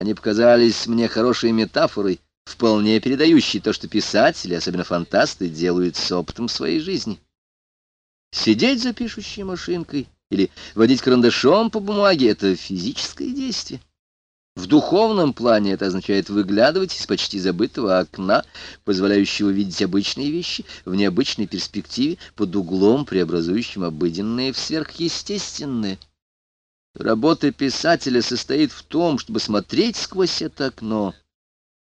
Они показались мне хорошей метафорой, вполне передающей то, что писатели, особенно фантасты, делают с опытом своей жизни. Сидеть за пишущей машинкой или водить карандашом по бумаге — это физическое действие. В духовном плане это означает выглядывать из почти забытого окна, позволяющего видеть обычные вещи в необычной перспективе, под углом, преобразующим обыденное в сверхъестественное. Работа писателя состоит в том, чтобы смотреть сквозь это окно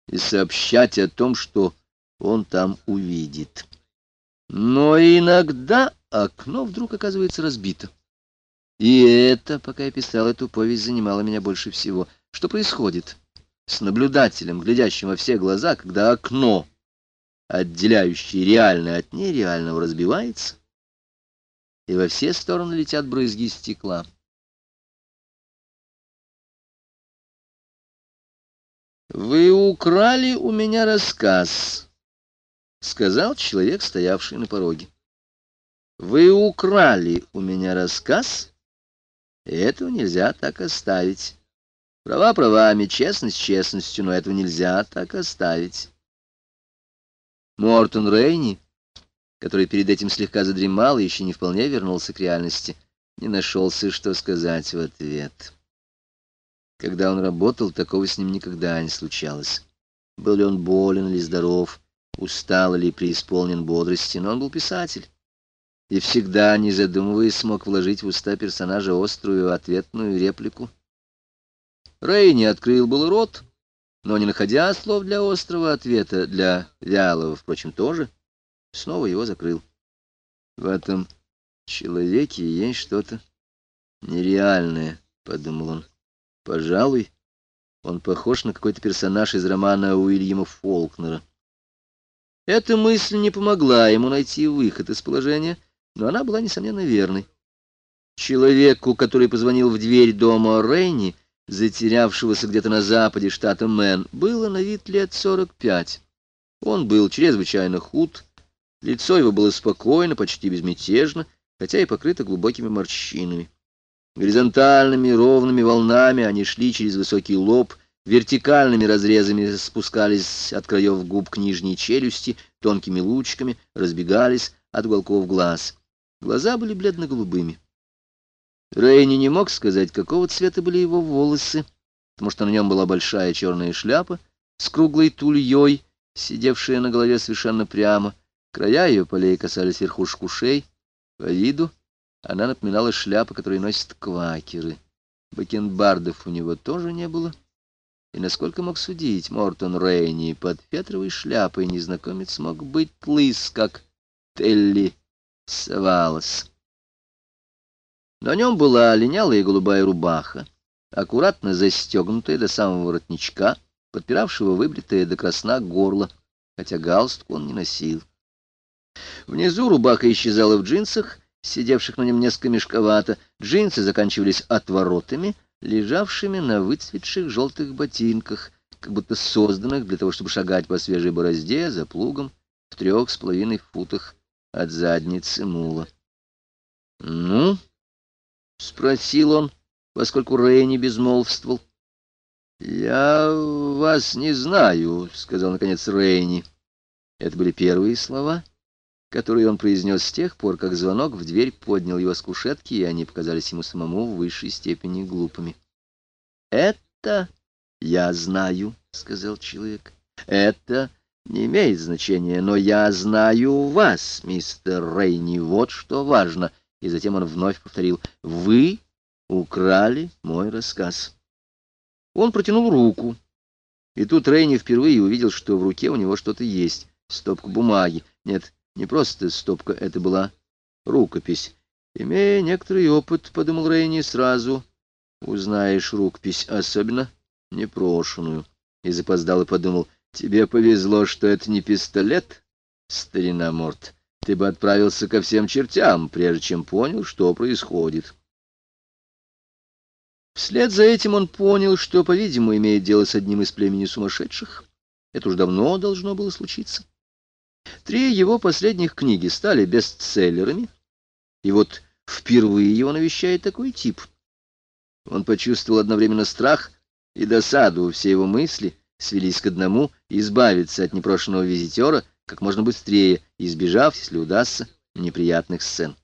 и сообщать о том, что он там увидит. Но иногда окно вдруг оказывается разбито. И это, пока я писал эту повесть, занимало меня больше всего. Что происходит с наблюдателем, глядящим во все глаза, когда окно, отделяющее реальное от нереального, разбивается, и во все стороны летят брызги стекла? «Вы украли у меня рассказ», — сказал человек, стоявший на пороге. «Вы украли у меня рассказ, и этого нельзя так оставить. Права правами, честность честностью, но этого нельзя так оставить». Мортон Рейни, который перед этим слегка задремал и еще не вполне вернулся к реальности, не нашелся, что сказать в ответ. Когда он работал, такого с ним никогда не случалось. Был ли он болен или здоров, устал или преисполнен бодрости, но он был писатель. И всегда, не задумываясь, смог вложить в уста персонажа острую ответную реплику. Рэй не открыл был рот, но, не находя слов для острого ответа, для вялого, впрочем, тоже, снова его закрыл. В этом человеке есть что-то нереальное, — подумал он. Пожалуй, он похож на какой-то персонаж из романа Уильяма Фолкнера. Эта мысль не помогла ему найти выход из положения, но она была, несомненно, верной. Человеку, который позвонил в дверь дома Рейни, затерявшегося где-то на западе штата Мэн, было на вид лет сорок пять. Он был чрезвычайно худ, лицо его было спокойно, почти безмятежно, хотя и покрыто глубокими морщинами. Горизонтальными ровными волнами они шли через высокий лоб, вертикальными разрезами спускались от краев губ к нижней челюсти, тонкими лучиками разбегались от уголков глаз. Глаза были бледно-голубыми. Рейни не мог сказать, какого цвета были его волосы, потому что на нем была большая черная шляпа с круглой тульей, сидевшая на голове совершенно прямо. Края ее полей касались верхушек ушей. По виду она напоминала шляпы, которые носят квакеры. Бакенбардов у него тоже не было. И, насколько мог судить Мортон Рейни, под Петровой шляпой незнакомец мог быть лыс, как Телли Савалос. На нем была линялая голубая рубаха, аккуратно застегнутая до самого воротничка, подпиравшего выбритое до красна горло, хотя галстук он не носил. Внизу рубаха исчезала в джинсах, сидевших на нем несколько мешковато, джинсы заканчивались отворотами, лежавшими на выцветших желтых ботинках, как будто созданных для того, чтобы шагать по свежей борозде за плугом в трех с половиной футах от задницы мула. — Ну? — спросил он, поскольку Рэй не безмолвствовал. — Я вас не знаю, — сказал, наконец, Рейни. Это были первые слова, которые он произнес с тех пор, как звонок в дверь поднял его с кушетки, и они показались ему самому в высшей степени глупыми. «Это я знаю», — сказал человек. «Это не имеет значения, но я знаю вас, мистер Рейни, вот что важно». И затем он вновь повторил «Вы украли мой рассказ». Он протянул руку, и тут Рейни впервые увидел, что в руке у него что-то есть, стопку бумаги. Нет, не просто стопка, это была рукопись. Имея некоторый опыт, — подумал Рейни, — сразу узнаешь рукопись, особенно непрошенную. И запоздал и подумал, тебе повезло, что это не пистолет, старина Морт. Ты бы отправился ко всем чертям, прежде чем понял, что происходит. Вслед за этим он понял, что, по-видимому, имеет дело с одним из племени сумасшедших. Это уж давно должно было случиться. Три его последних книги стали бестселлерами, и вот впервые его навещает такой тип. Он почувствовал одновременно страх и досаду все его мысли свелись к одному — избавиться от непрошенного визитера как можно быстрее, избежав, если удастся, неприятных сцен.